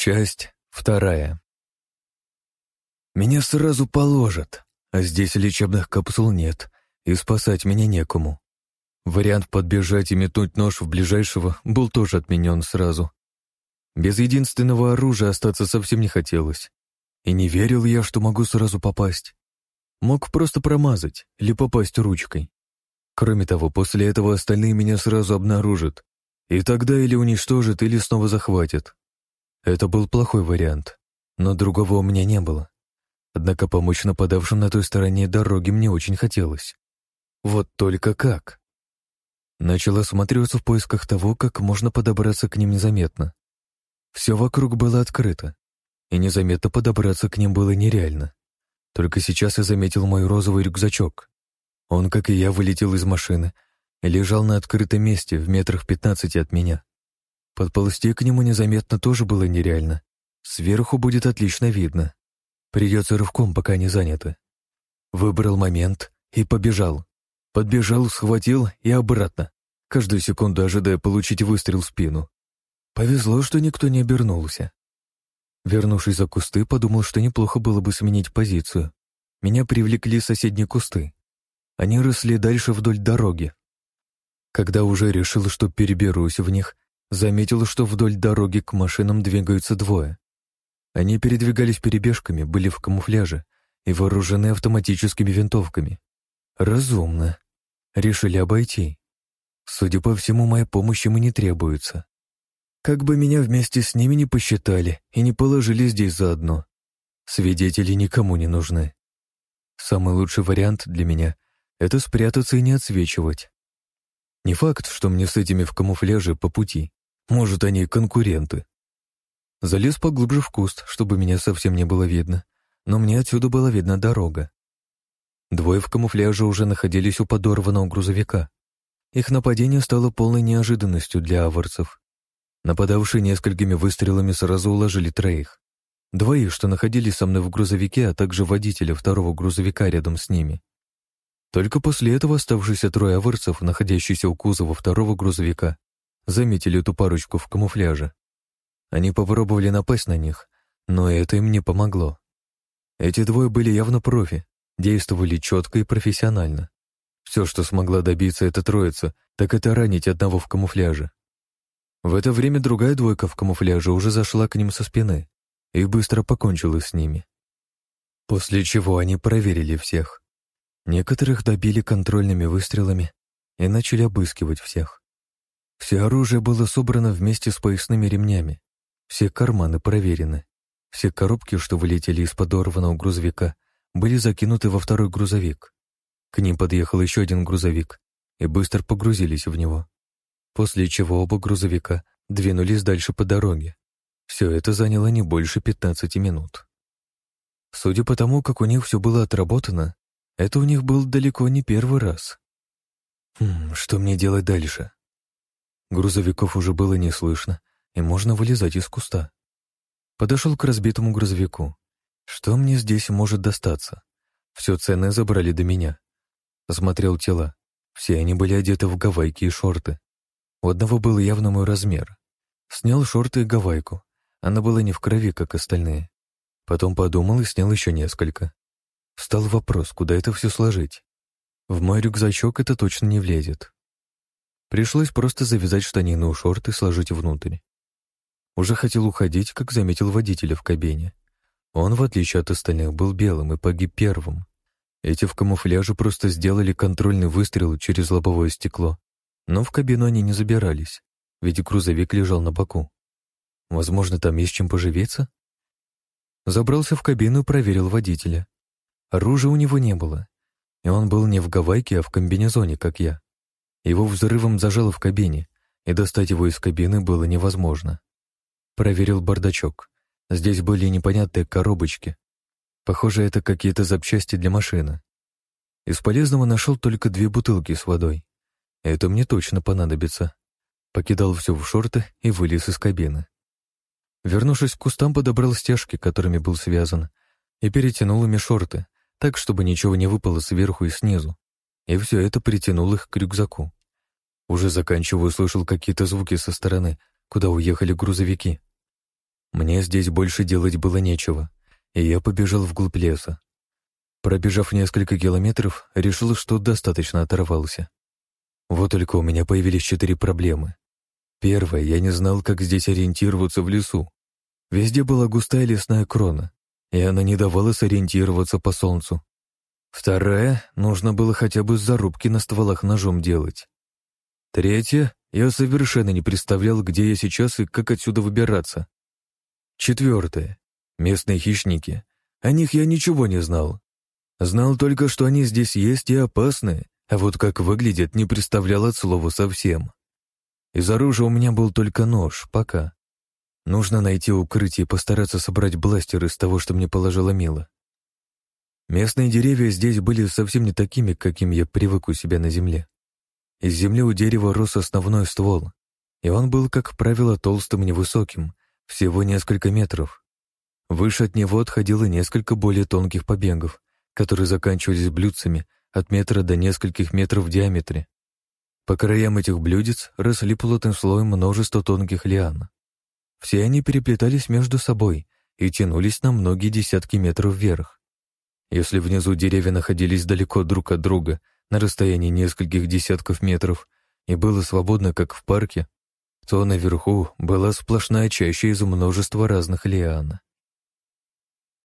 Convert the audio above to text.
Часть вторая. Меня сразу положат, а здесь лечебных капсул нет, и спасать меня некому. Вариант подбежать и метнуть нож в ближайшего был тоже отменен сразу. Без единственного оружия остаться совсем не хотелось. И не верил я, что могу сразу попасть. Мог просто промазать или попасть ручкой. Кроме того, после этого остальные меня сразу обнаружат, и тогда или уничтожат, или снова захватят. Это был плохой вариант, но другого у меня не было. Однако помочь нападавшим на той стороне дороги мне очень хотелось. Вот только как? Начал осматриваться в поисках того, как можно подобраться к ним незаметно. Все вокруг было открыто, и незаметно подобраться к ним было нереально. Только сейчас я заметил мой розовый рюкзачок. Он, как и я, вылетел из машины и лежал на открытом месте в метрах пятнадцати от меня. Подползти к нему незаметно тоже было нереально. Сверху будет отлично видно. Придется рывком, пока не занято. Выбрал момент и побежал. Подбежал, схватил и обратно, каждую секунду ожидая получить выстрел в спину. Повезло, что никто не обернулся. Вернувшись за кусты, подумал, что неплохо было бы сменить позицию. Меня привлекли соседние кусты. Они росли дальше вдоль дороги. Когда уже решил, что переберусь в них, заметил, что вдоль дороги к машинам двигаются двое. Они передвигались перебежками, были в камуфляже и вооружены автоматическими винтовками. Разумно. Решили обойти. Судя по всему, моя помощь им и не требуется. Как бы меня вместе с ними не посчитали и не положили здесь заодно. Свидетели никому не нужны. Самый лучший вариант для меня — это спрятаться и не отсвечивать. Не факт, что мне с этими в камуфляже по пути. Может, они конкуренты. Залез поглубже в куст, чтобы меня совсем не было видно, но мне отсюда была видна дорога. Двое в камуфляже уже находились у подорванного грузовика. Их нападение стало полной неожиданностью для аварцев. Нападавшие несколькими выстрелами сразу уложили троих. Двоих, что находились со мной в грузовике, а также водителя второго грузовика рядом с ними. Только после этого оставшиеся трое аварцев, находящиеся у кузова второго грузовика, заметили эту парочку в камуфляже. Они попробовали напасть на них, но это им не помогло. Эти двое были явно профи, действовали четко и профессионально. Все, что смогла добиться эта троица, так это ранить одного в камуфляже. В это время другая двойка в камуфляже уже зашла к ним со спины и быстро покончила с ними. После чего они проверили всех. Некоторых добили контрольными выстрелами и начали обыскивать всех. Все оружие было собрано вместе с поясными ремнями. Все карманы проверены. Все коробки, что вылетели из подорванного грузовика, были закинуты во второй грузовик. К ним подъехал еще один грузовик и быстро погрузились в него. После чего оба грузовика двинулись дальше по дороге. Все это заняло не больше 15 минут. Судя по тому, как у них все было отработано, это у них был далеко не первый раз. Хм, что мне делать дальше? Грузовиков уже было не слышно, и можно вылезать из куста. Подошел к разбитому грузовику. Что мне здесь может достаться? Все ценное забрали до меня. Осмотрел тела. Все они были одеты в гавайки и шорты. У одного был явно мой размер. Снял шорты и гавайку. Она была не в крови, как остальные. Потом подумал и снял еще несколько. Встал вопрос, куда это все сложить. В мой рюкзачок это точно не влезет. Пришлось просто завязать штанины у шорт и сложить внутрь. Уже хотел уходить, как заметил водителя в кабине. Он, в отличие от остальных, был белым и погиб первым. Эти в камуфляже просто сделали контрольный выстрел через лобовое стекло. Но в кабину они не забирались, ведь грузовик лежал на боку. Возможно, там есть чем поживиться? Забрался в кабину и проверил водителя. Оружия у него не было. И он был не в гавайке, а в комбинезоне, как я. Его взрывом зажало в кабине, и достать его из кабины было невозможно. Проверил бардачок. Здесь были непонятные коробочки. Похоже, это какие-то запчасти для машины. Из полезного нашел только две бутылки с водой. Это мне точно понадобится. Покидал все в шорты и вылез из кабины. Вернувшись к кустам, подобрал стяжки, которыми был связан, и перетянул ими шорты, так, чтобы ничего не выпало сверху и снизу, и все это притянул их к рюкзаку. Уже заканчивая, услышал какие-то звуки со стороны, куда уехали грузовики. Мне здесь больше делать было нечего, и я побежал вглубь леса. Пробежав несколько километров, решил, что достаточно оторвался. Вот только у меня появились четыре проблемы. Первое, я не знал, как здесь ориентироваться в лесу. Везде была густая лесная крона, и она не давала сориентироваться по солнцу. Вторая, нужно было хотя бы зарубки на стволах ножом делать. Третье, я совершенно не представлял, где я сейчас и как отсюда выбираться. Четвертое, местные хищники. О них я ничего не знал. Знал только, что они здесь есть и опасны, а вот как выглядят, не представлял от слова совсем. Из оружия у меня был только нож, пока. Нужно найти укрытие и постараться собрать бластер из того, что мне положила Мила. Местные деревья здесь были совсем не такими, каким я привык у себя на земле. Из земли у дерева рос основной ствол, и он был, как правило, толстым и невысоким, всего несколько метров. Выше от него отходило несколько более тонких побегов, которые заканчивались блюдцами от метра до нескольких метров в диаметре. По краям этих блюдец росли плотным слоем множество тонких лиан. Все они переплетались между собой и тянулись на многие десятки метров вверх. Если внизу деревья находились далеко друг от друга, на расстоянии нескольких десятков метров, и было свободно, как в парке, то наверху была сплошная чаща из множества разных лиан.